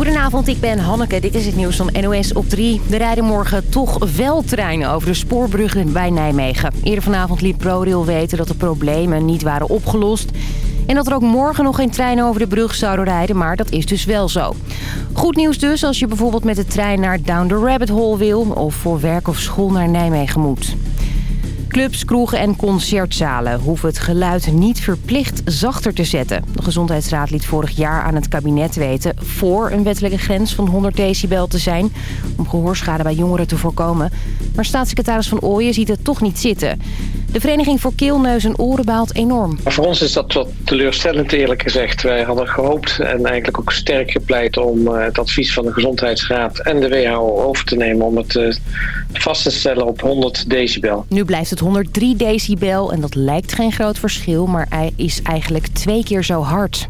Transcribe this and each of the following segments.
Goedenavond, ik ben Hanneke. Dit is het nieuws van NOS op 3. Er rijden morgen toch wel treinen over de spoorbruggen bij Nijmegen. Eerder vanavond liet ProRail weten dat de problemen niet waren opgelost... En dat er ook morgen nog geen treinen over de brug zouden rijden, maar dat is dus wel zo. Goed nieuws dus als je bijvoorbeeld met de trein naar Down the Rabbit Hole wil... of voor werk of school naar Nijmegen moet. Clubs, kroegen en concertzalen hoeven het geluid niet verplicht zachter te zetten. De Gezondheidsraad liet vorig jaar aan het kabinet weten... voor een wettelijke grens van 100 decibel te zijn... om gehoorschade bij jongeren te voorkomen. Maar staatssecretaris Van Ooyen ziet het toch niet zitten. De Vereniging voor Keel, Neus en Oren baalt enorm. Voor ons is dat wat teleurstellend eerlijk gezegd. Wij hadden gehoopt en eigenlijk ook sterk gepleit om eh, het advies van de Gezondheidsraad en de WHO over te nemen om het eh, vast te stellen op 100 decibel. Nu blijft het 103 decibel en dat lijkt geen groot verschil, maar hij is eigenlijk twee keer zo hard.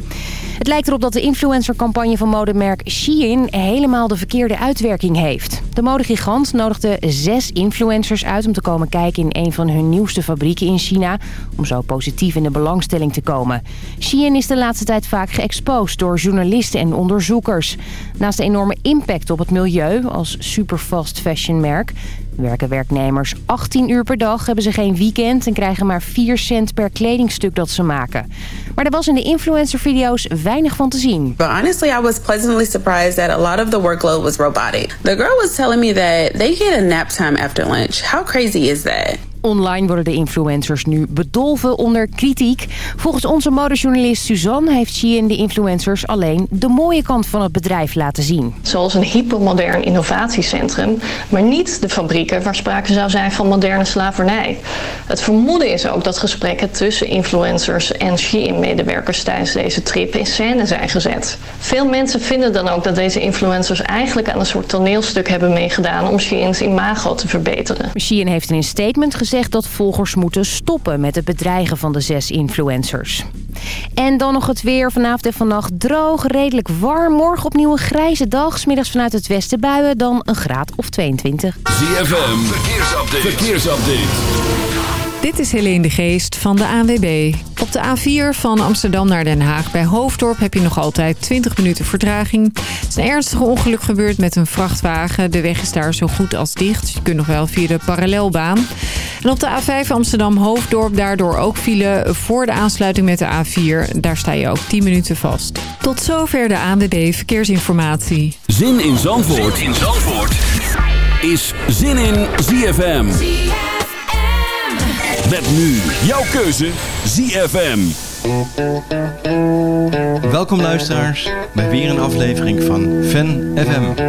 Het lijkt erop dat de influencercampagne van modemerk Shein helemaal de verkeerde uitwerking heeft. De modegigant nodigde zes influencers uit om te komen kijken in een van hun nieuwste fabrieken in China... om zo positief in de belangstelling te komen. Shein is de laatste tijd vaak geëxposed door journalisten en onderzoekers. Naast de enorme impact op het milieu als superfast fashion merk werken werknemers 18 uur per dag, hebben ze geen weekend... en krijgen maar 4 cent per kledingstuk dat ze maken. Maar er was in de influencervideo's weinig van te zien. But honestly, I was pleasantly surprised that a lot of the workload was robotic. The girl was telling me that they get a nap time after lunch. How crazy is that? Online worden de influencers nu bedolven onder kritiek. Volgens onze modejournalist Suzanne heeft Shein de influencers alleen de mooie kant van het bedrijf laten zien. Zoals een hypermodern innovatiecentrum, maar niet de fabrieken waar sprake zou zijn van moderne slavernij. Het vermoeden is ook dat gesprekken tussen influencers en Shein-medewerkers tijdens deze trip in scène zijn gezet. Veel mensen vinden dan ook dat deze influencers eigenlijk aan een soort toneelstuk hebben meegedaan om Shein's imago te verbeteren. Shein heeft in een statement gezegd zegt dat volgers moeten stoppen met het bedreigen van de zes influencers. En dan nog het weer. Vanavond en vannacht droog, redelijk warm. Morgen opnieuw een grijze dag. Smiddags vanuit het westen buien, dan een graad of 22. ZFM, verkeersupdate. verkeersupdate. Dit is Helene de Geest van de ANWB. Op de A4 van Amsterdam naar Den Haag bij Hoofddorp heb je nog altijd 20 minuten vertraging. Er is een ernstig ongeluk gebeurd met een vrachtwagen. De weg is daar zo goed als dicht. je kunt nog wel via de parallelbaan. En op de A5 Amsterdam-Hoofddorp daardoor ook file voor de aansluiting met de A4. Daar sta je ook 10 minuten vast. Tot zover de ANWB Verkeersinformatie. Zin in Zandvoort, zin in Zandvoort. is Zin in ZFM. Met nu jouw keuze ZFM. Welkom luisteraars bij weer een aflevering van Fan FM.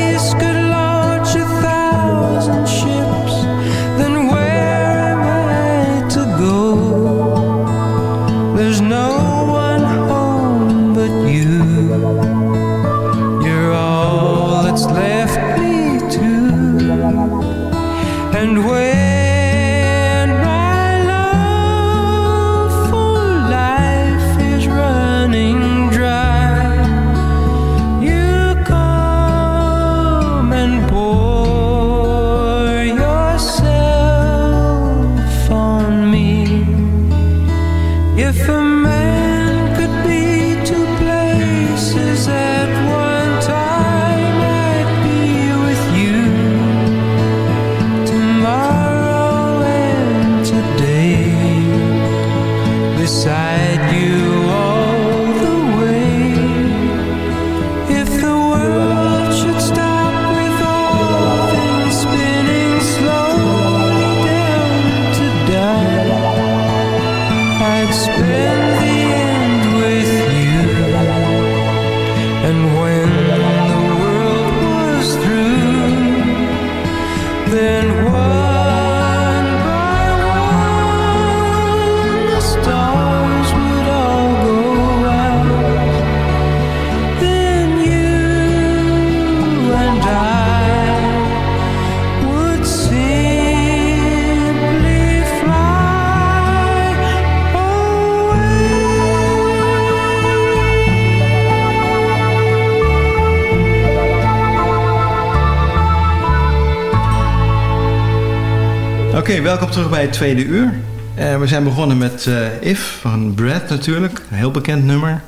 welkom terug bij het tweede uur. Eh, we zijn begonnen met eh, If van Brad natuurlijk. Een heel bekend nummer.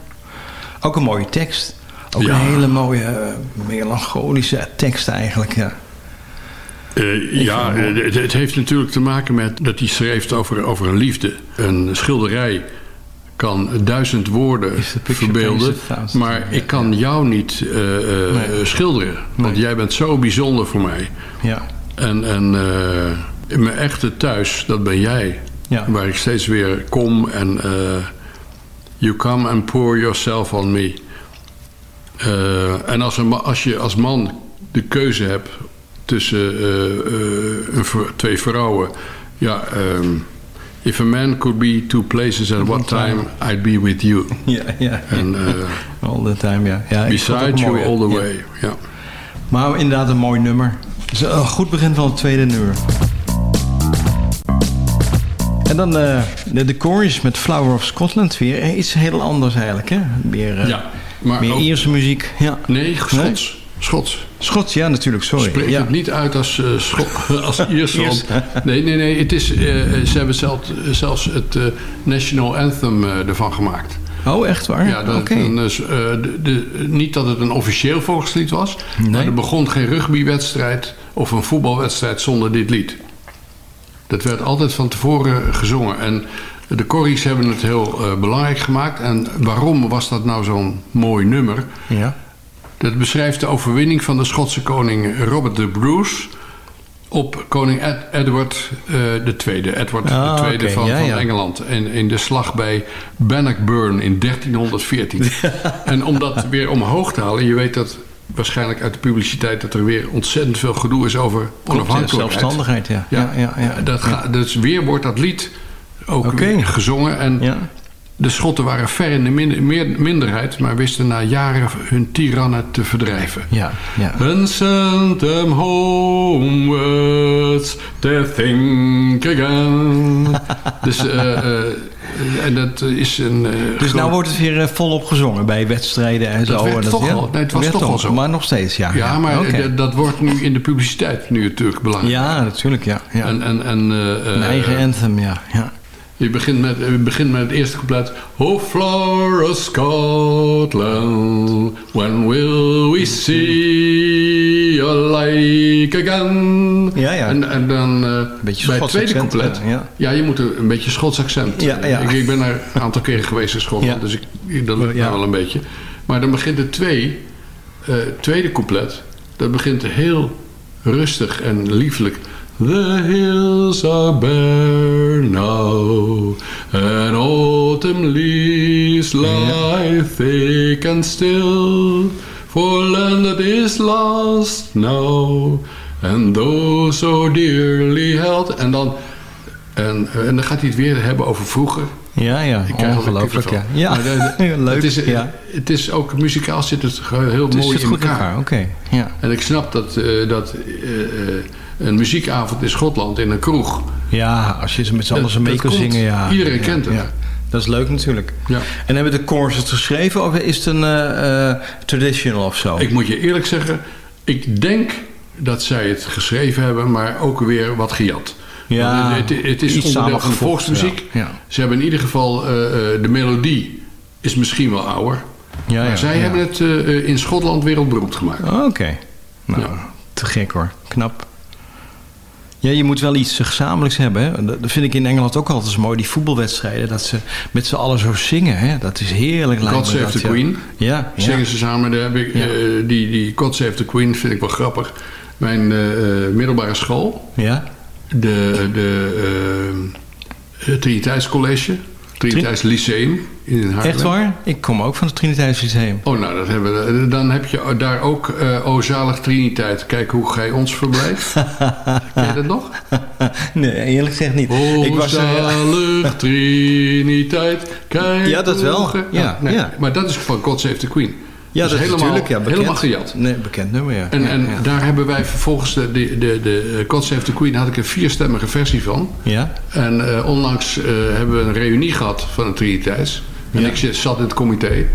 Ook een mooie tekst. Ook Ja. een hele mooie eh, melancholische tekst eigenlijk. Ja. Ja, het heeft natuurlijk te maken met dat hij schreef over, over een liefde. Een schilderij kan duizend woorden verbeelden, maar ik kan jou niet Nee. schilderen. Want Nee. jij bent zo bijzonder voor mij. Ja. En, en eh, mijn echte thuis, dat ben jij. Ja. Waar ik steeds weer kom en eh, you come and pour yourself on me. Eh, en als, een, als je als man de keuze hebt tussen eh, twee vrouwen. Ja, ehm, if a man could be two places at one time, I'd be with you. Ja, ja. All the time, ja. ja beside you mooi, all the way. Ja. Maar inderdaad een mooi nummer. Een goed begin van het tweede nummer. En dan eh, de, de chorus met Flower of Scotland weer. Eh, Iets heel anders eigenlijk, hè? Meer, eh, ja, maar meer ook- Ierse muziek. Ja. Nee, Schots. Schots. Schots, ja, natuurlijk, sorry. Spreek ja. het niet uit als, als Iers. Iers. want- Nee, nee, nee. Het is, ze hebben zelfs, zelfs het National Anthem ervan gemaakt. Oh, echt waar? Ja, dat, dus, de, de- niet dat het een officieel volkslied was. Maar er begon geen rugbywedstrijd of een voetbalwedstrijd zonder dit lied. Dat werd altijd van tevoren gezongen. En de Corries hebben het heel eh, belangrijk gemaakt. En waarom was dat nou zo'n mooi nummer? Ja. Dat beschrijft de overwinning van de Schotse koning Robert de Bruce op koning Ed- Edward eh de tweede. Edward Ah, de tweede oké, van, ja, van ja. Engeland. In, in de slag bij Bannockburn in 1314. en om dat weer omhoog te halen, je weet dat waarschijnlijk uit de publiciteit dat er weer ontzettend veel gedoe is over onafhankelijkheid. Zelfstandigheid, ja. ja, ja, ja. Dat ga, dus weer wordt dat lied ook gezongen. En de Schotten waren ver in de min- meer- minderheid, maar wisten na jaren hun tirannen te verdrijven. Ja, ja. And send them homewards to think again. dus, eh, eh, en dat is een... eh, Dus groot- nou wordt het weer eh, volop gezongen bij wedstrijden en zo. werd en toch ja, al- nee, het was toch al zo. Maar nog steeds, ja. Ja, maar dat, dat wordt nu in de publiciteit nu natuurlijk belangrijk. Ja, natuurlijk, ja. ja. En, en, en, eh, Een eh, eigen anthem, ja. ja. Je begint met, je begint met het eerste couplet. Oh, Flora Scotland, when will we see your like again? Ja, ja. En, en dan eh, beetje bij het tweede accent, couplet. ja, ja. Ja, je moet een, beetje Schots accent. Ja, ja. Ik, ik ben er een aantal keren geweest in Schotland, dus ik, dat lukt wel een beetje. Maar dan begint het twee, eh, tweede couplet. Dat begint heel rustig en lieflijk. The hills are bare now, and autumn leaves lie thick and still. For land that is lost now, and those so dearly held. En dan, en, en dan gaat hij het weer hebben over vroeger. Ja, ja. Ik Ongelooflijk, ja. Ja, Maar leuk. Het is, ja. het is ook muzikaal zit het heel Het mooi zit in goed in elkaar. elkaar, oké. Ja. En ik snap dat, eh, dat eh, eh, een muziekavond in Schotland in een kroeg. ja, als je ze met z'n allen mee kan zingen, ja. Iedereen Ja, kent het. Ja. Dat is leuk natuurlijk. Ja. En hebben de chorus het geschreven of is het een eh, eh, traditional of zo? Ik moet je eerlijk zeggen, ik denk dat zij het geschreven hebben, maar ook weer wat gejat. Ja, het, het is iets onderdeel van de volksmuziek. ja, ja. Ze hebben in ieder geval eh, de melodie is misschien wel ouder. ja, maar zij hebben het in Schotland wereldberoemd gemaakt. Oh, Oké. Nou, te gek hoor. Knap. Ja, je moet wel iets gezamenlijks hebben. Hè? Dat vind ik in Engeland ook altijd zo mooi. Die voetbalwedstrijden, dat ze met z'n allen zo zingen. Hè? Dat is heerlijk. God Save dat, the ja. Queen. Ja, ja. Zingen ze samen. Daar heb ik, Ja. eh, die, die God Save the Queen vind ik wel grappig. Mijn eh, eh, middelbare school, Ja? de, de eh, het Triniteitscollege, Triniteits Lyceum. In Haarlem. Echt waar? Ik kom ook van het Triniteitslyceum. Oh, nou, dat hebben we, dan heb je daar ook eh O zalig Triniteit. Kijk hoe gij ons verblijft. Ken je dat nog? nee, eerlijk gezegd niet. O ik was, eh, zalig Triniteit. Kijk Ja, dat wel. Ja, nee, ja. Maar dat is van God Save the Queen. ja, dat, is helemaal, natuurlijk ja, bekend. helemaal gejat. Nee, bekend nummer, ja. En, ja, en ja. daar hebben wij vervolgens de, de, de, de eh, God Save the Queen had ik een vierstemmige versie van. Ja? En eh, onlangs eh, hebben we een reunie gehad van het Triniteits. En Ja. ik zat in het comité.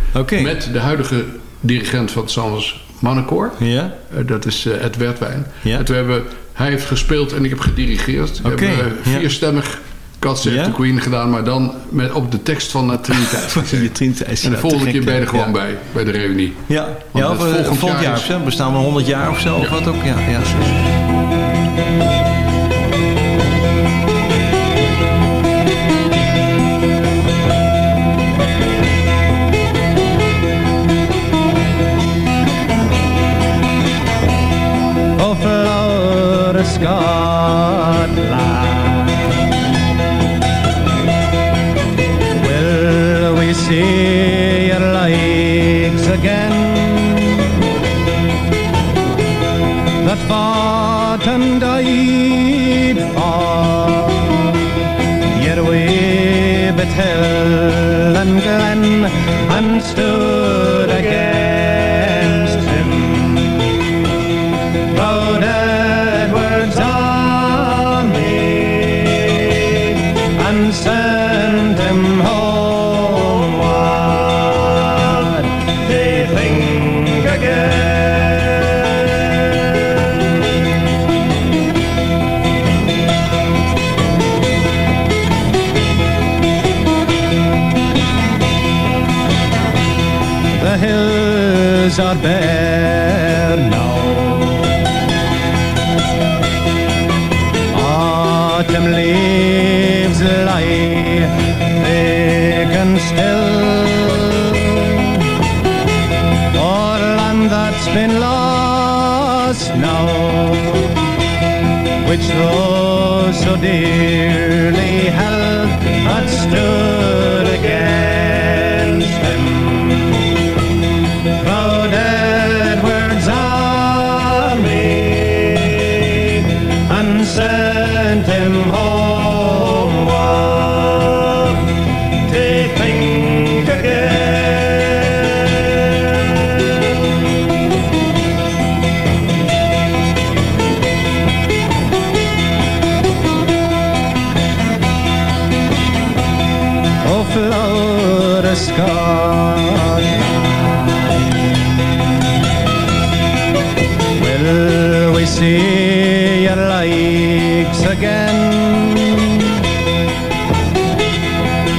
Met de huidige dirigent van het Sanders Mannenkoor. Ja? Eh, dat is eh, Ed Wertwijn. Ja. En toen hebben we, hij heeft gespeeld en ik heb gedirigeerd. We Oké, hebben eh, vierstemmig Save Ja? the Queen gedaan. Maar dan met, op de tekst van het Triniteit. En de volgende keer ben je er gewoon bij. Bij de reunie. Ja, ja volgend jaar. Bestaan we 100 jaar of zo, of wat ook. Ja, ja. Of Scotland Will we see your legs again? That fought and died for Your way but hill and glen And stood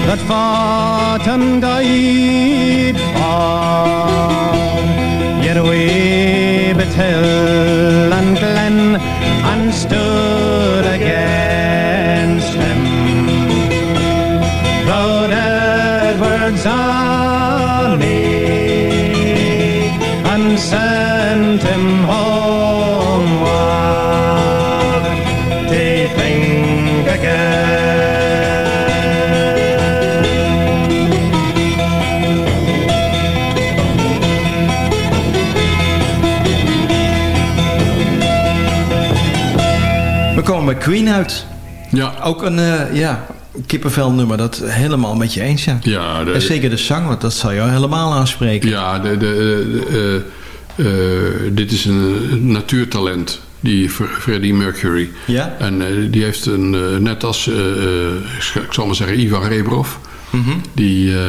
That fought and died for your way but hill and glen Queen uit. Ja. Ook een eh, ja, kippenvel nummer, dat helemaal met je eens, ja. Ja, de- en zeker de zang, want dat zal jou helemaal aanspreken. Ja, de, de, eh, eh, dit is een natuurtalent, die Fr- Freddie Mercury. Ja? En die heeft een, net als, ik zal maar zeggen, Ivan Rebrov. Die, eh,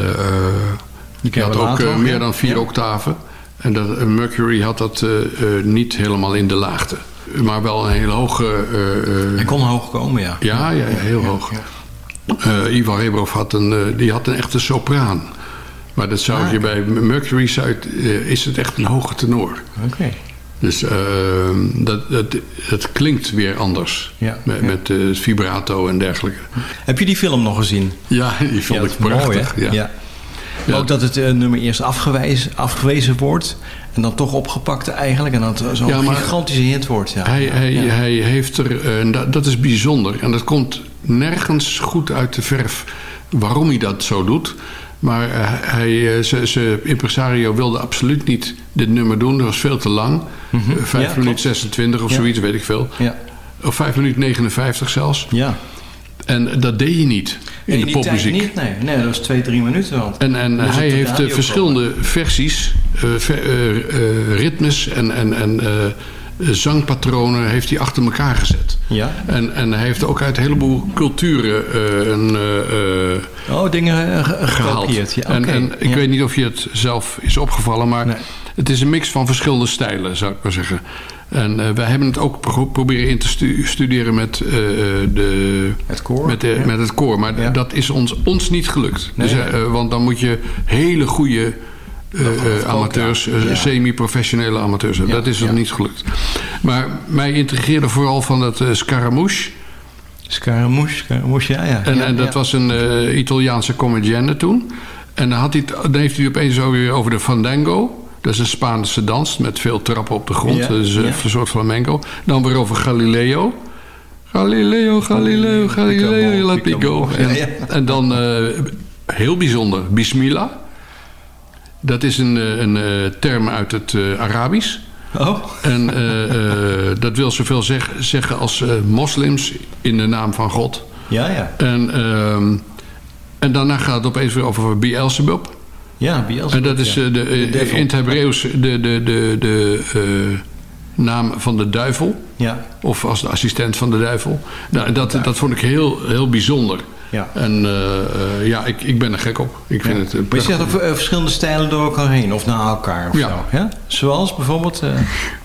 die kennen had ook meer dan vier Ja. octaven. En dat, eh, Mercury had dat eh, eh, niet helemaal in de laagte. Maar wel een hele hoge... Hij kon hoog komen, ja. ja, ja, ja, heel hoog. Ivan Rebrov had een, die had een echte sopraan. Maar dat zou Ah, je bij Mercury eh, is het echt een hoge tenor. Oké. Dus eh, dat, dat, dat klinkt weer anders. Ja, met ja. met vibrato en dergelijke. Heb je die film nog gezien? Ja, die vond ja, ik prachtig. Mooi, hè? ja. Maar Ook dat het eh, nummer eerst afgewezen, afgewezen wordt en dan toch opgepakt eigenlijk. En dat het zo'n Ja, gigantische hit wordt. Ja. Hij, hij, Ja. hij heeft er, eh, en dat, dat is bijzonder. En dat komt nergens goed uit de verf waarom hij dat zo doet. Maar eh, hij, eh, ze- ze impresario wilde absoluut niet dit nummer doen. Dat was veel te lang. Eh. Ja, 5 minuten klopt. 26 of Ja. zoiets, weet ik veel. Ja. Of 5 minuten 59 zelfs. Ja. En dat deed je niet in, In de popmuziek. niet, nee. Nee, dat was twee, drie minuten. Want En, en op hij heeft eh, verschillende versies, eh, ver- eh, ritmes en, en, en zangpatronen heeft hij achter elkaar gezet. Ja. En, en hij heeft ook uit een heleboel culturen een, Oh, dingen eh, ge- gehaald. en, en ik Ja. weet niet of je het zelf is opgevallen, maar Nee. het is een mix van verschillende stijlen, zou ik maar zeggen. En eh, wij hebben het ook pro- proberen in te stu- studeren met, eh, de, Het koor. met, de, Ja. met het koor. Maar Ja. dat is ons, ons niet gelukt. Nee. Dus, eh, want dan moet je hele goede eh, eh, amateurs, eh, ja. semi-professionele amateurs hebben. Ja, Dat is ons ja. niet gelukt. Maar mij intrigeerde vooral van dat eh, Scaramouche. Scaramouche, Scaramouche, ja, ja. En, ja, en dat ja. was een eh, Italiaanse comedienne toen. En dan, had hij het, dan heeft hij het opeens ook weer over de fandango. Dat is een Spaanse dans met veel trappen op de grond. Ja, Dat is eh, ja. een soort flamenco. Dan weer over Galileo. Galileo, Galileo, Galileo, let me go. En, dan, eh, heel bijzonder, Bismillah. Dat is een, eh, een eh, term uit het eh, Arabisch. Oh, En eh, eh, dat wil zoveel zeg, zeggen als eh, moslims in de naam van God. ja, ja. En, ehm, en daarna gaat het opeens weer over Beelzebub. Ja, Beelzebub, En dat is ja. eh, de, eh, in het Hebreeuws de, de, de, de eh, naam van de duivel. Ja, Of als de assistent van de duivel. Nou, dat, dat vond ik heel, heel bijzonder. ja. En eh, eh, ja, ik, ik ben er gek op. Ik vind het Maar je zegt eh, verschillende stijlen door elkaar heen of na elkaar of Ja. zo. Ja? Zoals bijvoorbeeld... eh,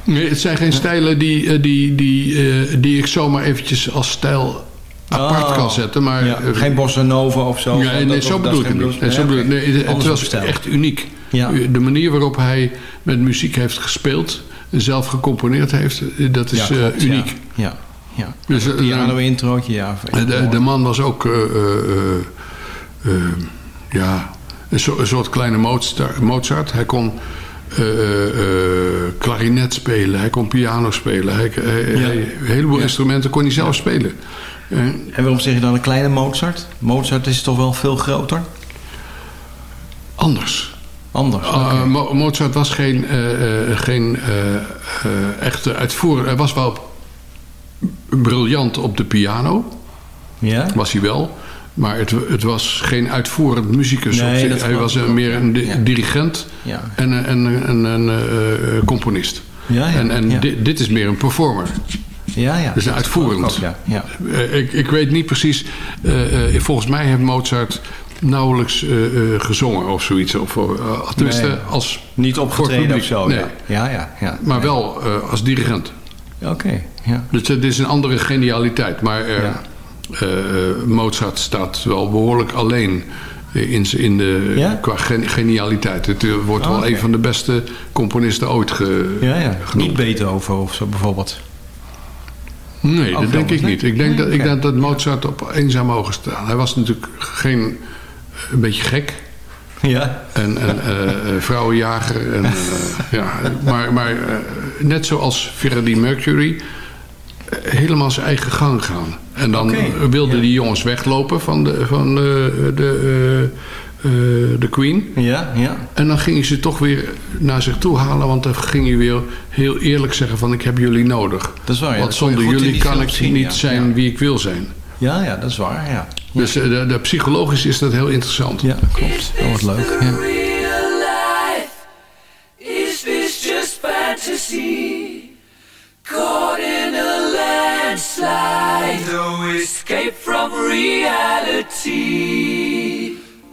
Nee, het zijn geen stijlen die, eh, die, die, eh, die ik zomaar eventjes als stijl apart oh, kan zetten. Maar, ja, eh, geen bossa nova of zo. Ja, nee, dat- zo bedoel ik het niet. Nee, zo bedoel nee, het- was echt uniek. Ja. De manier waarop hij met muziek heeft gespeeld... en zelf gecomponeerd heeft, eh, dat is Ja, eh, uniek. Ja, ja. Dus, eh, Piano introotje, ja. De, de man was ook... ja, een, een soort kleine Mozart. Mozart. Hij kon klarinet spelen. Hij kon piano spelen. Hij, hij- hij- een heleboel instrumenten kon hij zelf spelen. Eh, En waarom zeg je dan een kleine Mozart? Mozart is toch wel veel groter? anders. Anders. Uh. Mo- Mozart was geen, eh, eh, geen eh, eh, echte uitvoerder. Hij was wel briljant op de piano, ja? was hij wel. Maar het, het was geen uitvoerend muzikus. Nee, hij was meer een di- ja. dirigent Ja. en een en, en, en, eh, eh, componist. Ja, en en dit is meer een performer. Ja, ja. Dus uitvoerend. ook, Ja, ja. Eh, ik, ik weet niet precies. eh, eh, volgens mij heeft Mozart nauwelijks eh, eh, gezongen of zoiets. Of, uh, tenminste, Nee. als Niet opgetreden of zo. Nee. Ja, ja, ja. ja. Maar Nee. wel eh, als dirigent. Oké, ja. Dus het is een andere genialiteit. Maar eh, Ja. eh, eh, Mozart staat wel behoorlijk alleen in, in de, Ja? qua gen- genialiteit. Het wordt Oh, wel een van de beste componisten ooit ge, Ja, ja. genoemd. Niet Beethoven of zo bijvoorbeeld. Nee, dat denk ik niet. Ik denk, dat, ik denk dat Mozart op één zou mogen staan. Hij was natuurlijk geen, een beetje gek. Ja. En, en eh, vrouwenjager. En, eh, ja, maar maar net zoals Freddie Mercury... helemaal zijn eigen gang gaan. En dan wilden ja. die jongens weglopen van de, van de, eh, de Queen. Ja, ja. En dan ging hij ze toch weer naar zich toe halen. Want dan ging hij weer heel eerlijk zeggen van... ik heb jullie nodig. Dat is waar, ja. want je zonder jullie kan ik zien, niet ja. zijn Ja. wie ik wil zijn. Ja, ja, dat is waar, ja. Dus eh, de, de, psychologisch is dat heel interessant. Ja, klopt. Dat wordt leuk, ja. real life? Is this just fantasy? Caught in a landslide, no escape from reality.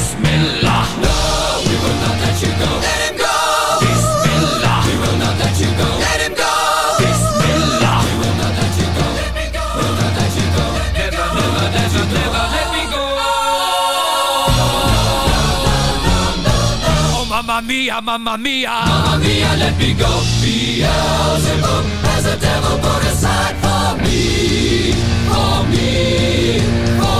Bismillah, no, we will not let you go. Let him go! Bismillah, we will not let you go. Let him go! Bismillah, we will not let you go. Let me go! We'll not let you go. Never, never, never, never let me go. Oh, mamma mia, mamma mia. Mamma mia, let me go. Beelzebub has a devil put aside for me. For me. For me.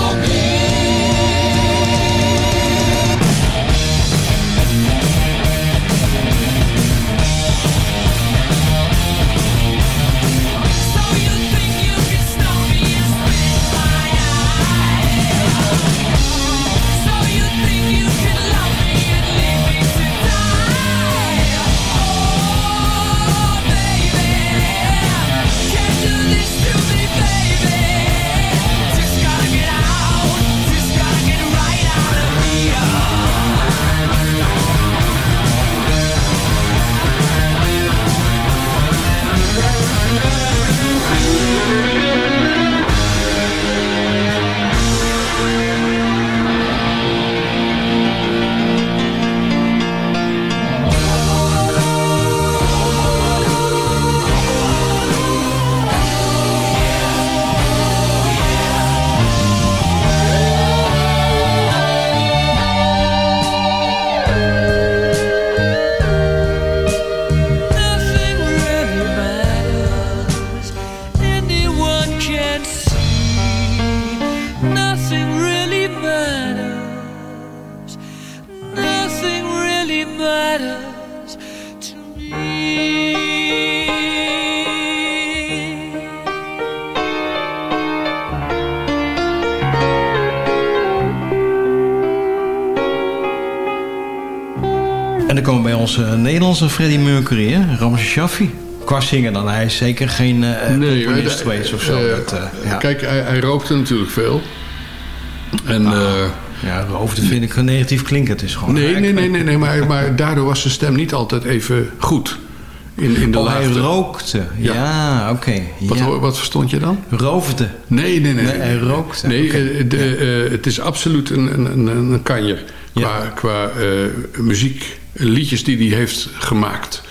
Bij onze Nederlandse Freddie Mercury, hè? Ramse Shaffi. Qua zingen dan. Hij is zeker geen eh Nee, componist geweest of zo. eh, dat, eh, ja. Kijk, hij, hij rookte natuurlijk veel. En, Ah. eh, ja, hoofd vind ik negatief klinken. Het is gewoon nee, nee, nee, nee, nee maar, maar daardoor was zijn stem niet altijd even goed. In, in de Oh, hij rookte. Ja, oké. Wat, Ja. wat verstond je dan? Roofde. Nee, nee, nee. Nee, hij rookte. Nee, de, het is absoluut een, een, een, een kanjer. Qua, Ja. qua muziek, liedjes die hij heeft gemaakt.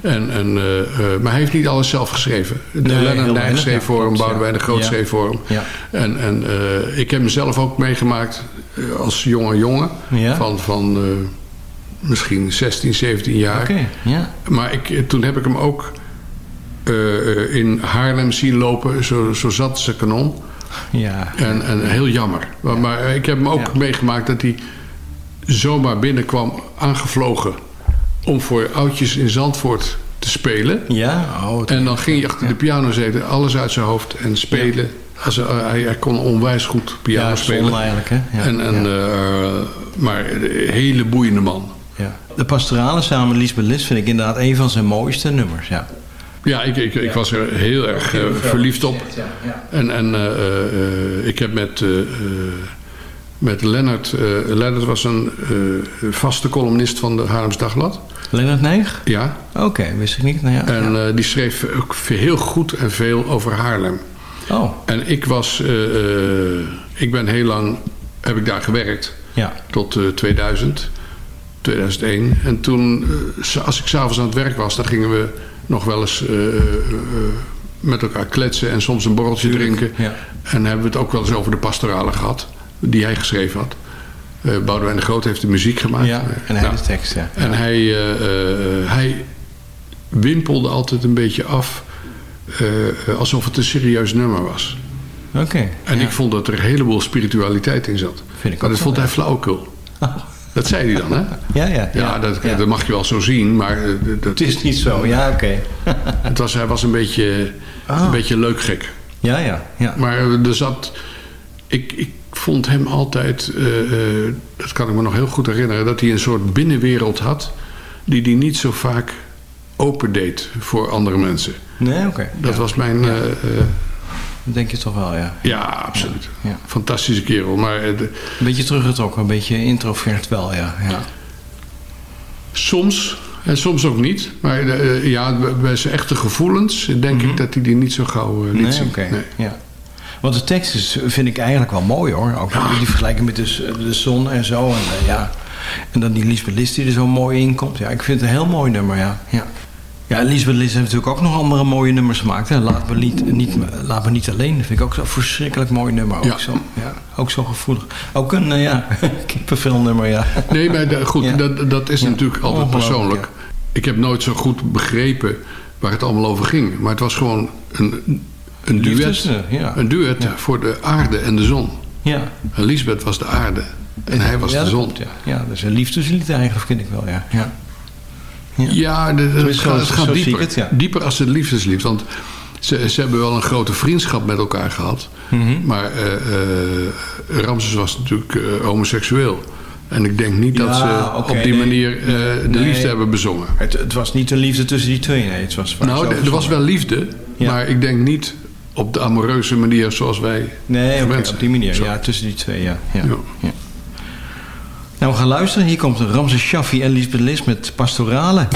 en, en, eh, eh, maar hij heeft niet alles zelf geschreven. De Nee, Lennon weinig, schreef voor hem, Boudewijn de. Groot Ja. schreef voor hem. Ja. En, en eh, ik heb hem zelf ook meegemaakt als jonge jongen. Ja. Van, van misschien 16, 17 jaar. Ja. Maar ik, toen heb ik hem ook in Haarlem zien lopen. Zo, zo zat ze kanon. Ja. En, en heel jammer. Maar, maar ik heb hem ook meegemaakt dat hij zomaar binnenkwam aangevlogen... om voor oudjes in Zandvoort te spelen. Ja? Oh, En dan ging hij achter de piano zitten, alles uit zijn hoofd en spelen. Als, hij, hij, hij kon onwijs goed piano ja, spelen. eigenlijk, hè? Ja. En, en, ja. eh, maar een hele boeiende man. Ja. De pastorale samen met Lisbeth List vind ik inderdaad een van zijn mooiste nummers. Ja. Ja, ik, ik, ik was er heel erg eh, verliefd op. En, en eh, eh, eh, ik heb met, eh, eh, met Lennart... eh, Lennart was een eh, vaste columnist van de Haarlems Dagblad. Lennart Neig? Ja. Oké, wist ik niet. Nou ja, En ja. eh, die schreef ook heel goed en veel over Haarlem. Oh, En ik was... ik ben heel lang... Heb ik daar gewerkt. ja. Tot eh, 2000. 2001. En toen, als ik s'avonds aan het werk was... dan gingen we nog wel eens... met elkaar kletsen en soms een borreltje drinken. ja. En hebben we het ook wel eens over de pastorale gehad. Die hij geschreven had. Eh Boudewijn de Groot heeft de muziek gemaakt. Ja, en hij Nou, de tekst, ja. En hij, eh, eh, hij wimpelde altijd een beetje af... alsof het een serieus nummer was. Oké. En ja. ik vond dat er een heleboel spiritualiteit in zat. Vind ik maar dat vond hij flauwekul. Dat zei hij dan, hè? Ja, ja. Ja, dat, ja. dat mag je wel zo zien, maar dat, Het is niet zo, ja, oké. het was, hij was een beetje, Ah. een beetje leuk gek. ja, ja, ja. Maar er zat... Ik, ik vond hem altijd, eh, eh, dat kan ik me nog heel goed herinneren, dat hij een soort binnenwereld had die hij niet zo vaak opendeed voor andere mensen. Nee, oké. Dat Ja. was mijn. Ja. eh, Dat denk je toch wel, ja. ja, absoluut. Ja. Fantastische kerel. Maar de- Een beetje teruggetrokken, een beetje introvert wel, ja. ja. soms, en soms ook niet. Maar ja, bij zijn echte gevoelens denk ik dat hij die niet zo gauw liet Mhm. Nee, zien. Nee. Ja. Want de tekst is, vind ik eigenlijk wel mooi hoor. Ook die vergelijking met de, de zon en zo. En, eh, ja. en dan die Lisbeth List die er zo mooi in komt. Ja, ik vind het een heel mooi nummer, ja. Ja, ja Lisbeth List heeft natuurlijk ook nog andere mooie nummers gemaakt. Hè. Laat, me niet, niet, laat me niet alleen. Dat vind ik ook zo'n verschrikkelijk mooi nummer. Ook, Ja. zo, ja, ook zo gevoelig. Ook een uh, ja, kippenvelnummer, ja. Nee, maar de- goed, Ja. dat, dat is Ja. natuurlijk altijd persoonlijk. Ik heb nooit zo goed begrepen waar het allemaal over ging. Maar het was gewoon een, een duet, ja. een duet Ja. voor de aarde en de zon. Ja. En Lisbeth was de aarde en hij was de zon. ja. ja, dat is een liefdeslied eigenlijk, vind ik wel, ja. ja. Ja, de- het gaat, het dieper. het. Dieper als het liefdeslied. Want ze, ze hebben wel een grote vriendschap met elkaar gehad. Mhm. Maar eh eh, Ramses was natuurlijk eh, homoseksueel. En ik denk niet dat ze op die nee. manier de Nee. liefde hebben bezongen. Het, het was niet een liefde tussen die twee, nee. Het was Nou, er was wel liefde. Ja. Maar ik denk niet op de amoureuze manier zoals wij Nee, op die manier. Zo. Ja, tussen die twee, ja. ja. Ja. ja. Nou, we gaan luisteren. Hier komt Ramses Shaffi en Lisbeth Lis met Pastorale.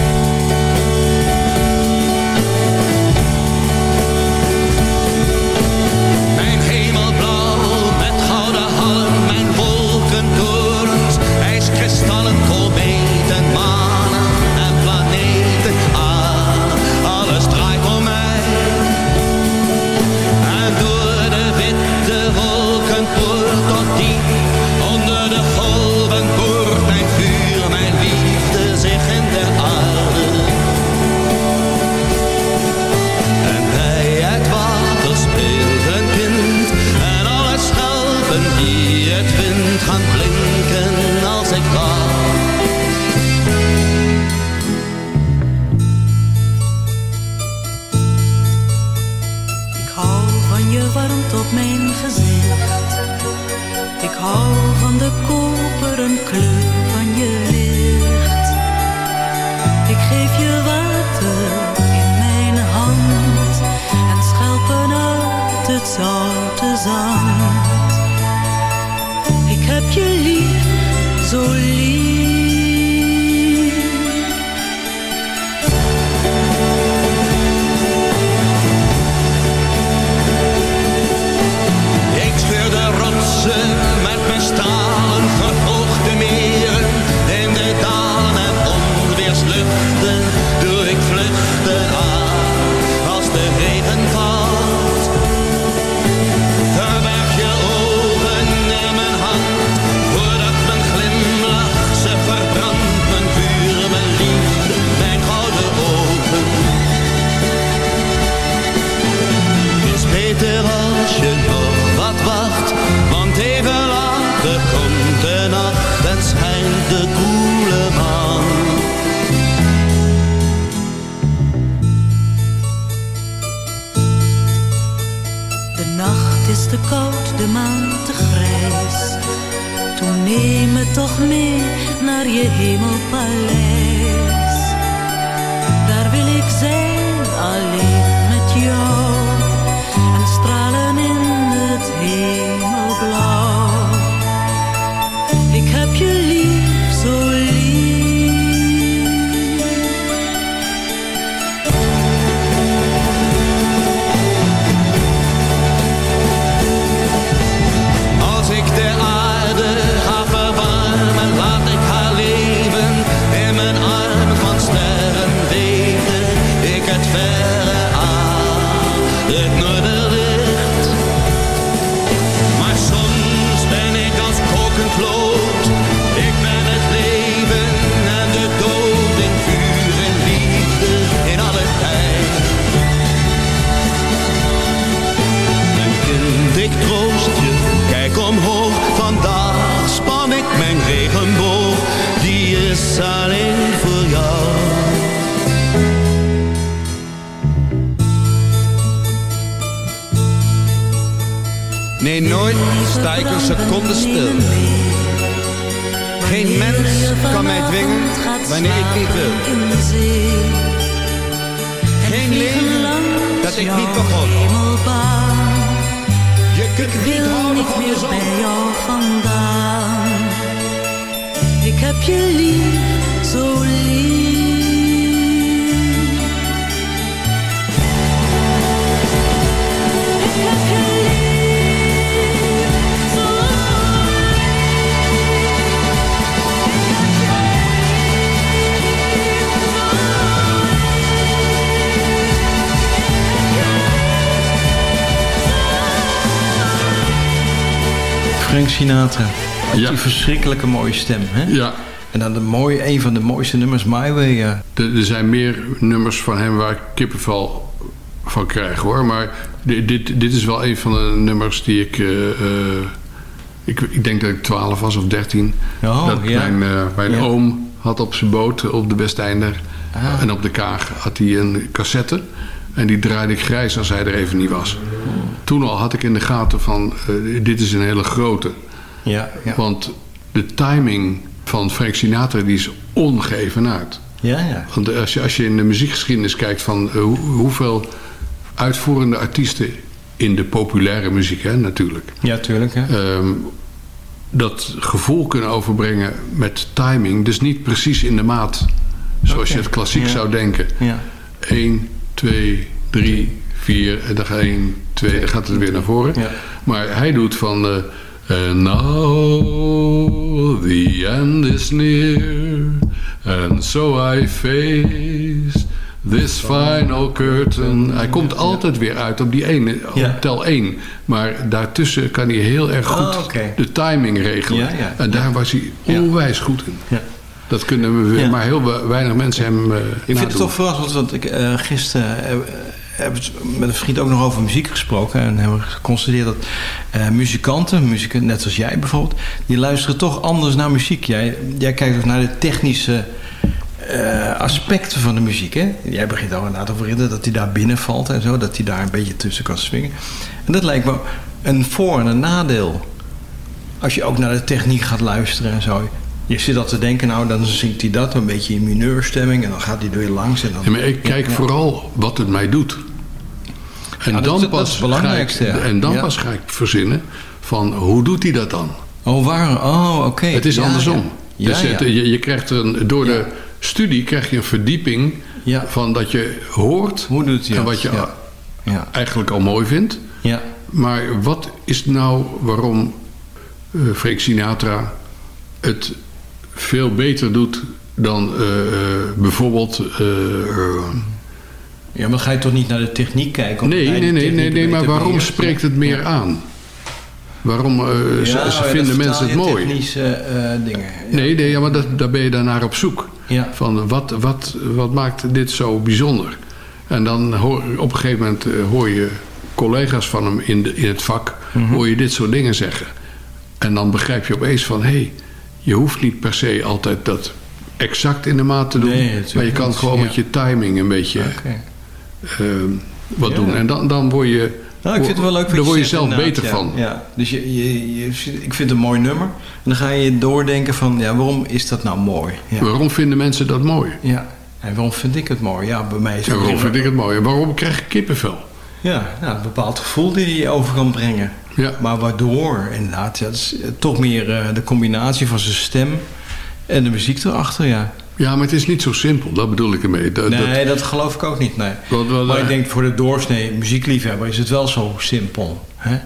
Nee, nooit sta ik een seconde stil. Geen mens kan mij dwingen wanneer ik niet wil. Geen leven dat ik niet begon. Je kunt niet houden van meer zon. bij jou vandaan. Ik heb je lief, zo lief. Frank Sinatra. Ja. Die verschrikkelijke mooie stem. Hè? Ja. En dan de mooie, een van de mooiste nummers, My Way. Ja. Er, er zijn meer nummers van hem waar ik kippenvel van krijg hoor. Maar dit, dit, dit is wel een van de nummers die ik, eh, eh, ik... Ik denk dat ik 12 was of 13. Oh, dat ja. Mijn, eh, mijn Ja. oom had op zijn boot op de Westeinder Ah. en op de Kaag had hij een cassette. En die draaide ik grijs als hij er even niet was. Toen al had ik in de gaten van eh, dit is een hele grote. Ja, ja. Want de timing van Frank Sinatra die is ongeëvenaard. Ja, ja. Want als je, als je in de muziekgeschiedenis kijkt van eh, hoe- hoeveel uitvoerende artiesten in de populaire muziek, hè, natuurlijk, Ja, tuurlijk. Hè? ehm, dat gevoel kunnen overbrengen met timing, dus niet precies in de maat zoals je het klassiek ja. zou denken. Ja. 1, 2, 3, 4 en dan ga je 1, 2, dan gaat het weer naar voren. Ja. Maar hij doet van... eh And now the end is near And so I face this final curtain. Hij komt altijd weer uit op die ene, op tel 1. Maar daartussen kan hij heel erg goed Oh, oké. de timing regelen. Ja, ja. En daar was hij onwijs goed in. Ja. Dat kunnen we, maar heel we- weinig mensen hem eh Ik vind het toch verrassend, want ik uh, gisteren heb ik met een vriend ook nog over muziek gesproken. En hebben we geconstateerd dat uh, muzikanten, muzikanten, net zoals jij bijvoorbeeld, die luisteren toch anders naar muziek. Jij, jij kijkt ook naar de technische uh, aspecten van de muziek. Hè? Jij begint al inderdaad over reden dat hij daar binnenvalt en zo, dat hij daar een beetje tussen kan swingen. En dat lijkt me een voor- en een nadeel. Als je ook naar de techniek gaat luisteren en zo. Je zit al te denken, nou dan zingt hij dat een beetje in mineurstemming en dan gaat hij er weer langs. En dan, ja, maar ik kijk ja, vooral wat het mij doet. En ja, dan, pas, is het belangrijkste. Ga ik, en dan pas ga ik verzinnen van hoe doet hij dat dan? Oh, waar? Oh, oké. Okay. Het is andersom. Ja, dus het, je, je, krijgt een, door de studie krijg je een verdieping van dat je hoort hoe doet hij en wat je eigenlijk al mooi vindt. Ja. Maar wat is nou waarom uh, Frank Sinatra het veel beter doet dan uh, bijvoorbeeld. Uh, ja, maar ga je toch niet naar de techniek kijken? Nee, nee, nee, nee, nee, maar waarom spreekt het meer aan? Waarom uh, ja, ze, ze vinden mensen het mooi? technische dingen. Ja. Nee, nee ja, maar dat, daar ben je daarnaar op zoek. Ja. Van wat, wat, wat maakt dit zo bijzonder? En dan hoor, op een gegeven moment hoor je collega's van hem in, de, in het vak... Mm -hmm. hoor je dit soort dingen zeggen. En dan begrijp je opeens van... hé, hey, je hoeft niet per se altijd dat exact in de maat te doen. Nee, maar je kan gewoon met je timing een beetje okay. Uh, wat ja. doen. En dan, dan word je... Nou, ik vind het wel leuk. Daar word je zelf beter ja. van. Ja. Dus je, je, je, ik vind het een mooi nummer. En dan ga je doordenken van... Ja, waarom is dat nou mooi? Ja. Waarom vinden mensen dat mooi? Ja. En waarom vind ik het mooi? Ja, bij mij is het... En waarom vind ik het mooi? En waarom krijg ik kippenvel? Ja, nou, een bepaald gevoel die je over kan brengen. Ja. Maar waardoor, inderdaad, ja, dat is toch meer uh, de combinatie van zijn stem en de muziek erachter, ja. Ja, maar het is niet zo simpel, dat bedoel ik ermee. Dat, nee, dat... dat geloof ik ook niet, nee. Wat, wat, maar ik denk voor de doorsnee muziekliefhebber is het wel zo simpel, hè?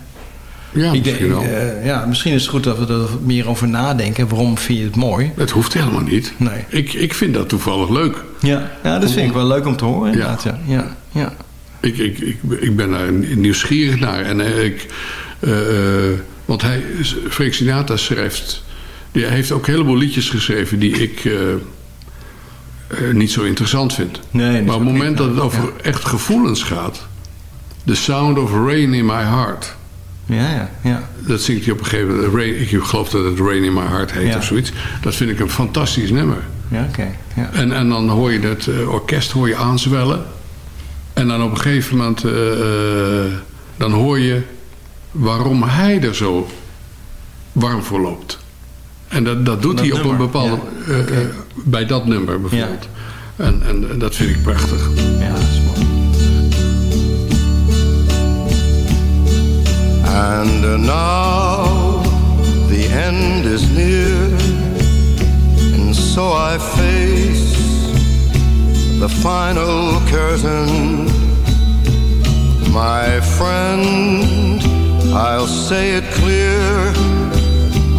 Ja, ik misschien denk, wel. Uh, ja, misschien is het goed dat we er meer over nadenken. Waarom vind je het mooi? Het hoeft helemaal niet. Nee. Ik, ik vind dat toevallig leuk. Ja, ja dat vind ik wel leuk om te horen, inderdaad. Ja. Ja, ja, ja. Ik, ik, ik, ik ben daar nieuwsgierig naar. En ik, uh, want hij, Frank Sinatra schrijft... Die heeft ook een heleboel liedjes geschreven die ik uh, uh, niet zo interessant vind. Nee, maar op het moment dat het over ja. echt gevoelens gaat... The sound of rain in my heart... Ja, ja, ja. Dat zingt hij op een gegeven moment. Rain, ik geloof dat het Rain in My Heart heet ja. of zoiets. Dat vind ik een fantastisch nummer. Ja, oké. Okay. Ja. En, en dan hoor je het uh, orkest hoor je aanzwellen. En dan op een gegeven moment... Uh, dan hoor je waarom hij er zo warm voor loopt. En dat, dat doet Dat hij op een bepaalde... ja. eh, eh, bij dat nummer bijvoorbeeld. En, en, en dat vind ik prachtig. Ja, dat is mooi. And uh, now the end is near, and so I face the final curtain. My friend, I'll say it clear,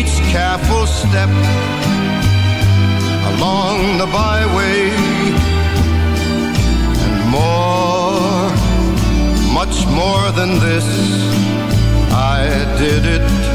each careful step along the byway and more, much more than this. I did it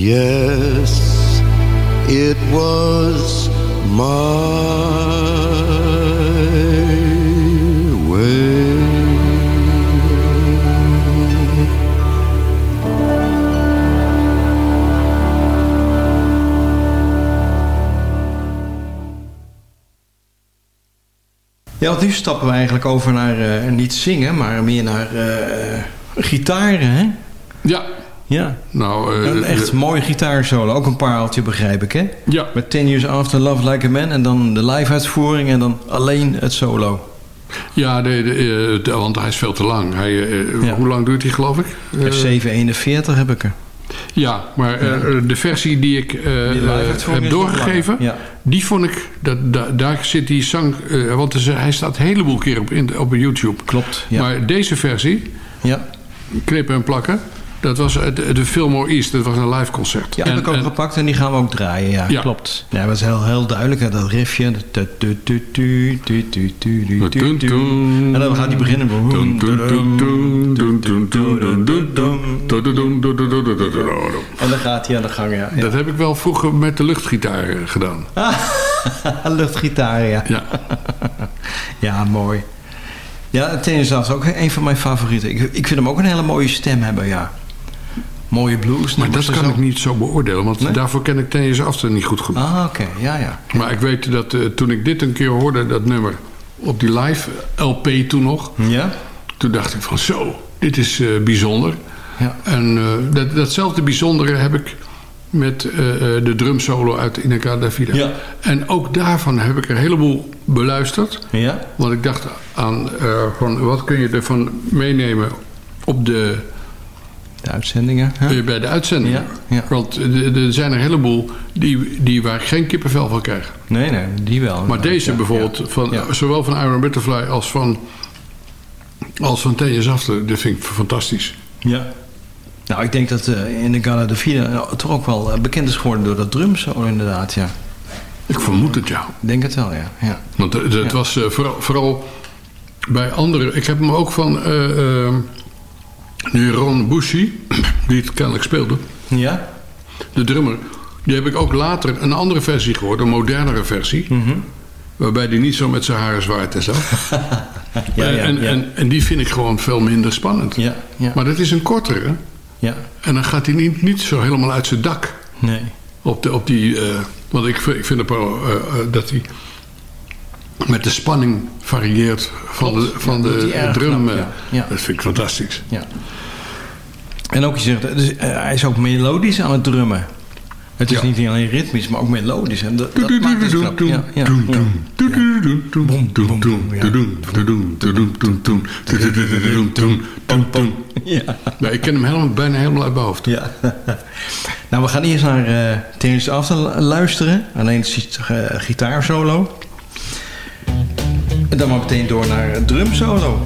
Yes, it was my way. Ja, want nu stappen we eigenlijk over naar eh, niet zingen, maar meer naar eh gitaren, hè? Ja. Ja. Nou, eh, Een echt de- mooie gitaarsolo. Ook een pareltje, begrijp ik, hè? Ja. Met 10 Years After Love Like a Man en dan de live uitvoering en dan alleen het solo. Ja, de, de, de- want hij is veel te lang. Hij, eh, Hoe lang duurt hij, geloof ik? Eh, 741 heb ik er. Ja, maar eh, de versie die ik eh, Die eh, heb doorgegeven. Ja. die vond ik, dat, da- daar zit die zang, eh, want is- hij staat een heleboel keer op, in- op YouTube. Klopt, ja. Maar deze versie, Ja. knippen en plakken, dat was de, de Fillmore East. Dat was een live concert. Ja, die heb ik ook gepakt en die gaan we ook draaien. Ja, ja. klopt. Ja, dat was heel, heel duidelijk. Hè, dat riffje. En dan gaat hij beginnen. En dan gaat hij aan de gang, ja. Dat heb ik wel vroeger met de luchtgitaar gedaan. luchtgitaar, ja. Ja, mooi. Ja, Tennis is ook een van mijn favorieten. Ik, ik vind hem ook een hele mooie stem hebben, ja. Mooie blues. Maar dat kan ik niet zo beoordelen, want daarvoor ken ik Tennis After niet goed genoeg. Ah, oké. Ja, ja. Maar ik weet dat eh, toen ik dit een keer hoorde, dat nummer, op die live LP toen nog, Ja? toen dacht ik van zo, dit is eh, bijzonder. Ja. En eh, dat, datzelfde bijzondere heb ik met eh, de drumsolo uit Ineka Davida. Ja. En ook daarvan heb ik er een heleboel beluisterd. Ja? Want ik dacht aan van wat kun je ervan meenemen op de, De uitzendingen. hè? bij de uitzending. Ja, ja. Want er zijn er een heleboel die, die waar ik geen kippenvel van krijg. Nee, nee, die wel. Maar deze Ja, bijvoorbeeld. Van, zowel van Iron Butterfly als van, als van Tennis After, dat vind ik fantastisch. Ja. Nou, ik denk dat eh, in de Gala de Vida eh, toch ook wel eh, bekend is geworden door dat drumsolo inderdaad, ja. Ik vermoed het, ja. Ik denk het wel, ja. ja. Want het was vooral, vooral bij anderen. Ik heb hem ook van nu Ron Bushi, die het kennelijk speelde, Ja? de drummer. Die heb ik ook later een andere versie gehoord, een modernere versie. Mhm. Waarbij die niet zo met zijn haren zwaait en zo. Ja, ja, en, ja. En, en die vind ik gewoon veel minder spannend. Ja, ja. Maar dat is een kortere. Ja. En dan gaat hij niet, niet zo helemaal uit zijn dak. Nee. Op, de, op die, eh, want ik, vind- ik vind het wel, eh, eh, dat hij met de spanning varieert van Klopt. de, van Ja, de drum. eh, ja. Ja. Dat vind ik fantastisch. Ja. En ook je zegt, dus, hij is ook melodisch aan het drummen. Het is niet alleen ritmisch, maar ook melodisch. En dat, dat maakt het knap. Ja, ja, ja. Ik ken hem helemaal, bijna helemaal uit mijn hoofd. Ja. nou, we gaan eerst naar eh Tennis After luisteren. Alleen het uh, gitaarsolo. En dan maar meteen door naar eh, drumsolo.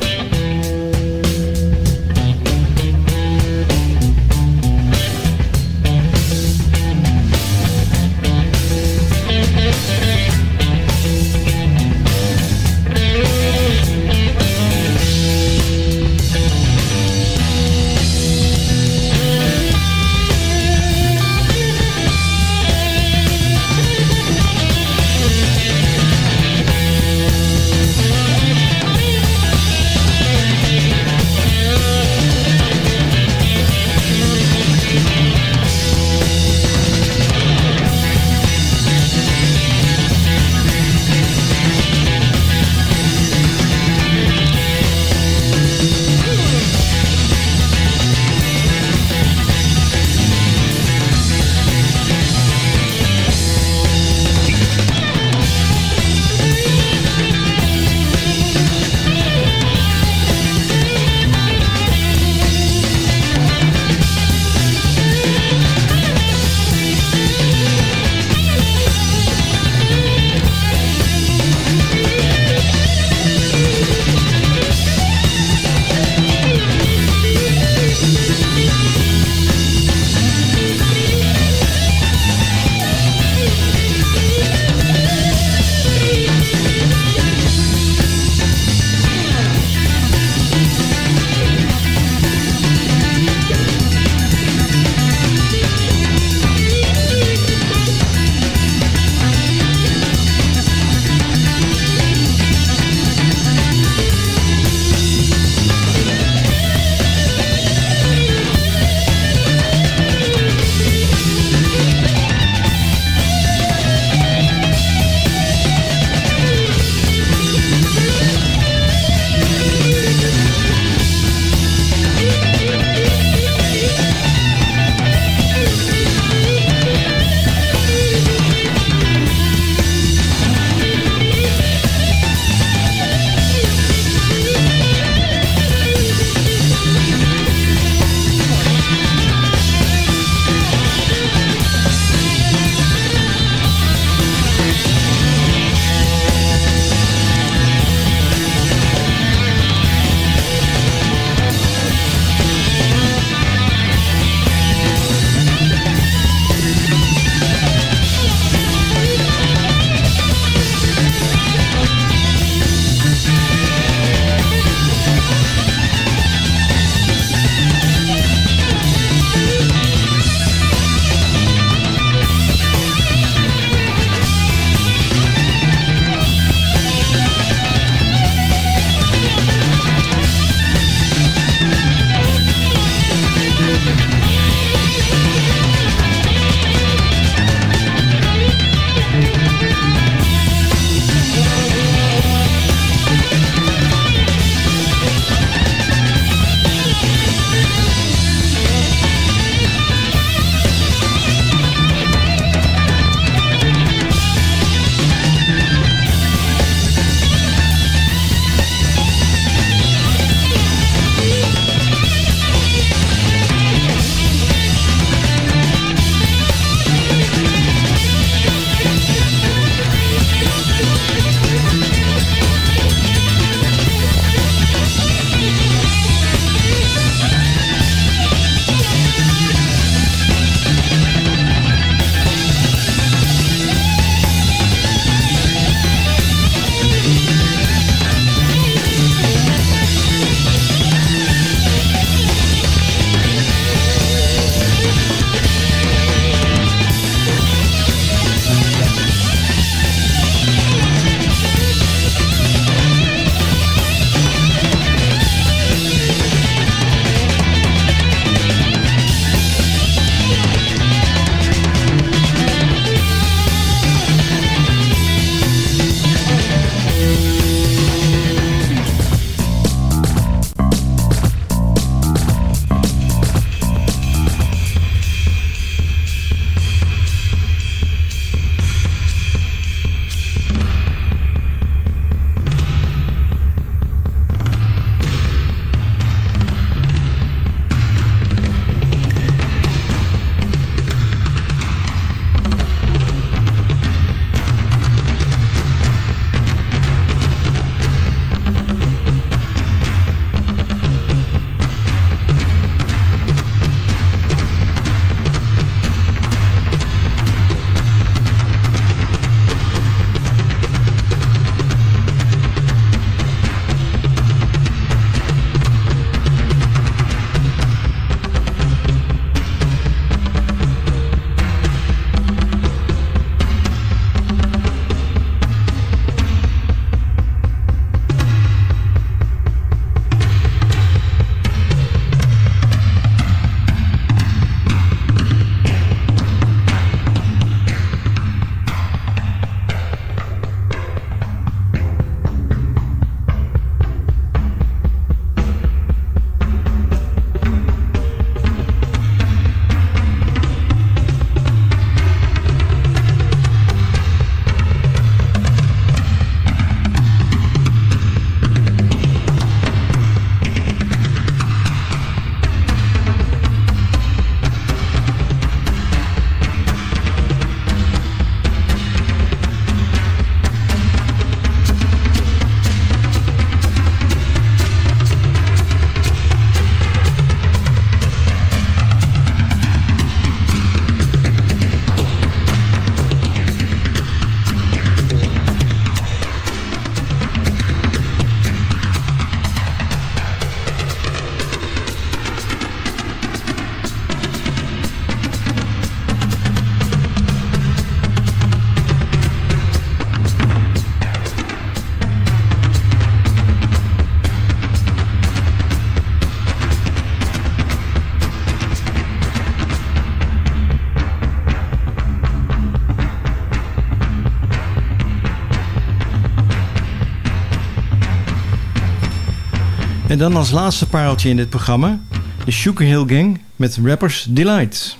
En dan als laatste pareltje in dit programma... de Sugar Hill Gang met Rappers Delight.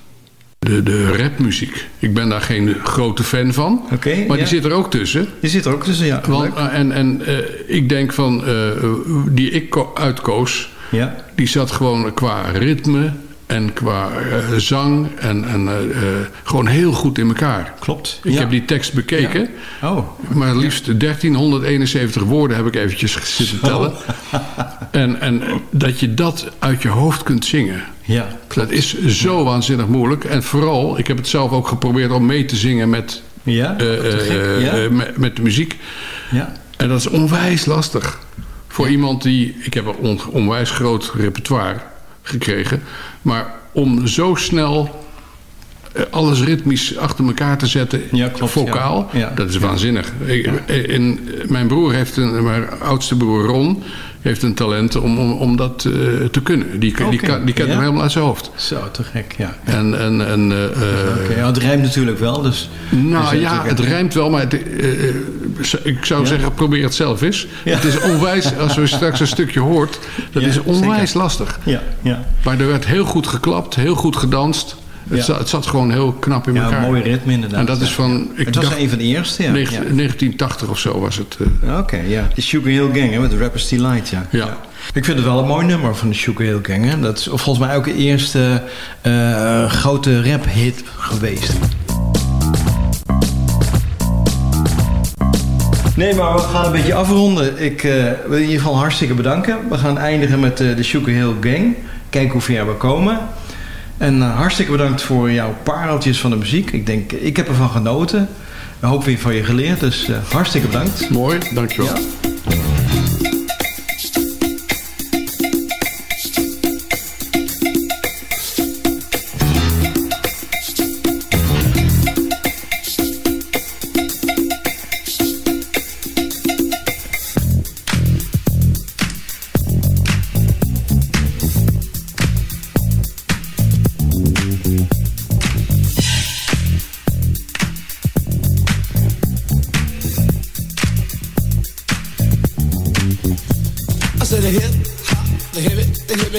De, de rapmuziek. Ik ben daar geen grote fan van. Oké, maar ja. die zit er ook tussen. Die zit er ook tussen, ja. Want, eh, en en eh, ik denk van, eh, die ik ko- uitkoos, Ja. die zat gewoon qua ritme en qua zang en, en gewoon heel goed in elkaar. Klopt. Ik ja. heb die tekst bekeken, Oh, maar liefst 1371 woorden heb ik eventjes zitten tellen. En, en dat je dat uit je hoofd kunt zingen. ja. Dat is zo waanzinnig moeilijk. En vooral, ik heb het zelf ook geprobeerd om mee te zingen met, Ja, eh, met, met de muziek. ja. En dat is onwijs lastig. Voor iemand die... Ik heb een on- onwijs groot repertoire gekregen. Maar om zo snel alles ritmisch achter elkaar te zetten, Ja, klopt, vocaal, ja. Ja. dat is waanzinnig. Ik- eh, en mijn broer heeft een, mijn oudste broer Ron, heeft een talent om, om, om dat eh, te kunnen. Die, kan- die, kan, die kent hem helemaal uit zijn hoofd. Zo, te gek, ja. En, en, en, eh, eh, Oké, ja, het rijmt natuurlijk wel, dus... nou dus ja, het rijmt wel, maar het, eh, eh, ik zou zeggen, probeer het zelf eens. Het is onwijs, als we straks een stukje hoort, dat is onwijs zeker. lastig. Ja, ja. Maar er werd heel goed geklapt, heel goed gedanst. Het, Ja. zat, het zat gewoon heel knap in Ja, elkaar. een mooi ritme inderdaad. En dat is Ja. van, ik het was dacht, een van de eerste, ja. 19- ja. 1980 of zo was het. eh. Oké, ja. De Sugar Hill Gang, hè, met de Rappers Delight, ja. Ja. Ik vind het wel een mooi nummer van de Sugar Hill Gang. Hè. Dat is volgens mij ook de eerste eh, grote rap-hit geweest. Nee, maar we gaan een beetje afronden. Ik eh, wil in ieder geval hartstikke bedanken. We gaan eindigen met de Sugar Hill Gang. Kijken hoe ver we komen. En eh, hartstikke bedankt voor jouw pareltjes van de muziek. Ik denk, ik heb ervan genoten. Een hoop weer van je geleerd. Dus eh, hartstikke bedankt. Mooi, dankjewel. Ja.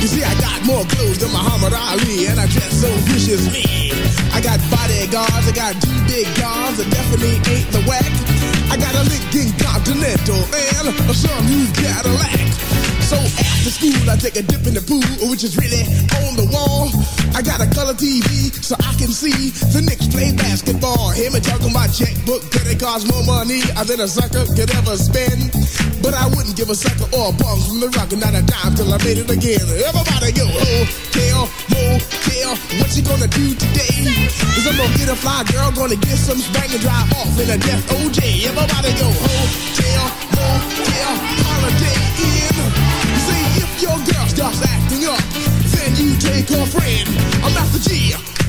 You see, I got more clothes than Muhammad Ali, and I dress so viciously. I got bodyguards, I got two big guns, I definitely ain't the whack. I got a Lincoln Continental and a some new Cadillac. So after school, I take a dip in the pool, which is really on the wall. I got a color TV so I can see the Knicks play basketball. Hear me talking about checkbook, cause it costs more money than a sucker could ever spend. But I wouldn't give a sucker or a bum from the rock and not a dime till I made it again. Everybody go, oh, hotel, motel, what you gonna do today? Cause I'm gonna get a fly girl, gonna get some spank and drive off in a death OJ. Everybody go, oh, hotel, motel, holiday in. See if your girl starts acting up, you take her friend. I'm Master G.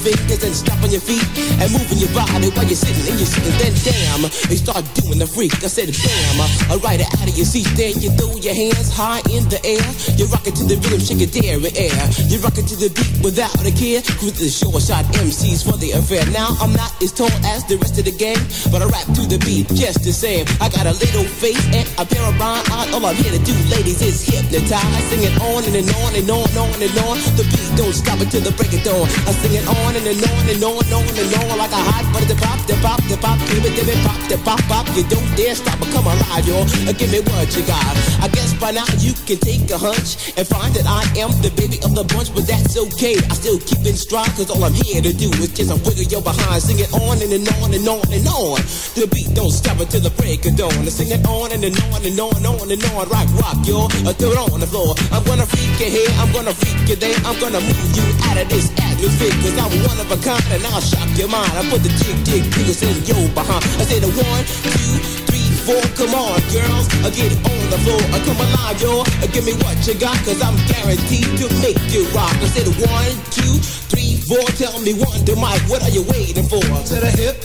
fingers and stomping your feet and moving your body while you're sitting and you're sitting. Then damn, they start doing the freak. I said bam, I ride it out of your seat. Then you throw your hands high in the air. You rock it to the rhythm, shake it there air. You rock it to the beat without a care. Cruise the short shot MCs for the affair. Now I'm not as tall as the rest of the gang, but I rap to the beat just the same. I got a little face and a pair of rhyme eyes. All I'm here to do, ladies, is hypnotize. Sing it on and, and on and on and on and on. The beat don't stop until the break of dawn. I sing it on and, and on and on and on and on like a hot butter. The pop, the pop, the pop, give it, give it, pop, the pop, pop. You don't dare stop or come alive, y'all. Uh, Give me what you got. I guess by now you can take a hunch and find that I am the baby of the bunch, but that's okay. I still keep in stride, cause all I'm here to do is just a wiggle your behind. Sing it on and, and on and on and on. The beat don't stop until the break of dawn. I sing it on and, and on and on and on and on. Rock, rock, y'all. Uh, throw it on the floor. I'm gonna freak you here, I'm gonna freak you there. I'm gonna move you out of this atmosphere, cause I'm one of a kind and I'll shock your mind. I put the jig, jig, jiggles in your behind. I say the one, two, three, four. Come on, girls, uh, get on the floor. Uh, come alive, yo. Uh, give me what you got, cause I'm guaranteed to make you rock. I said one, two, three, four. Tell me one to Mike, what are you waiting for? To the hip,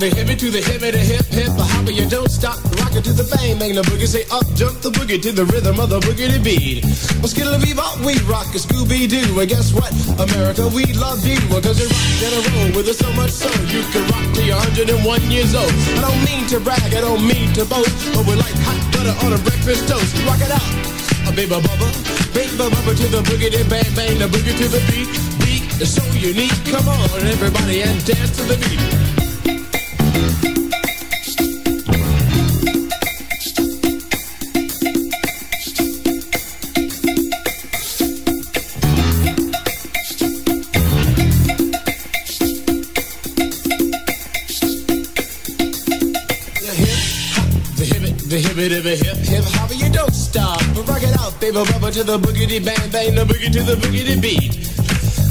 the hippie to the hippie, the hip, hip, the hopper, you don't stop. Rock it to the bang, bang, the boogie, say up, jump the boogie to the rhythm of the boogie to beat. Well, skittle bebop, we rock a Scooby Doo. And guess what? America, we love you. Cause you rock in a row with us so much so you can rock till you're 101 years old. I don't mean to brag, I don't mean to boast, but we're like hot butter on a breakfast toast. Rock it out. A baby bubba, baby bubba to the boogie, then bang bang, the boogie to the beat. Beat is so unique. Come on, everybody, and dance to the beat. It, of a hip, hip, hopper, you don't stop. But rock it out, baby, bubba to the boogity bang bang, the boogie to the boogity beat.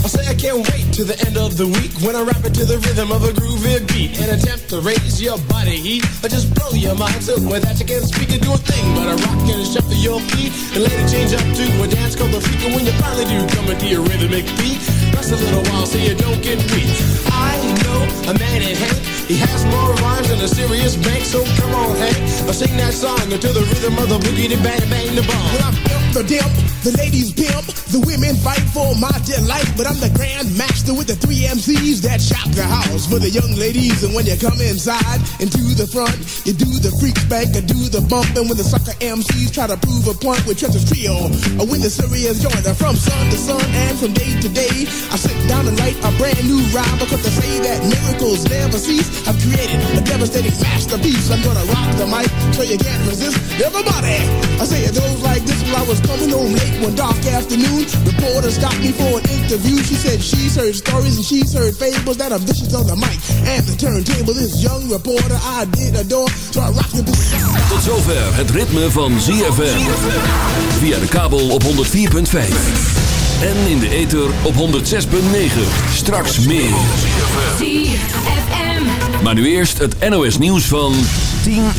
I say I can't wait to the end of the week when I rap it to the rhythm of a groovy beat and attempt to raise your body heat or just blow your mind so with that you can't speak and do a thing but I rock and shuffle your feet and later change up to a dance called the freak and when you finally do come into your rhythmic beat rest a little while so you don't get weak. I know a man in Hank, he has more rhymes than a serious bank so come on Hank, I sing that song until the rhythm of the boogie to bang bang the bomb. Well, I'm pimp the dimp, the ladies pimp, the women fight for my delight. But I'm the grand master with the three MCs that shop the house for the young ladies. And when you come inside and to the front, you do the freak spank and do the bump. And when the sucker MCs try to prove a point with Treasure's Trio, or when the serious joint are from sun to sun and from day to day, I sit down and write a brand new rhyme because they say that miracles never cease. I've created a devastating masterpiece. I'm gonna rock the mic so you can't resist. Everybody, I say it goes like this. While I was coming home late one dark afternoon, reporter stopped me for an interview. She said she's heard stories and she's heard fables that are vicious on the mic and the turntable. This young reporter I did adore, so I rocked the Tot zover het ritme van ZFM. Via de kabel op 104.5. En in de ether op 106.9. Straks meer. Maar nu eerst het NOS nieuws van 10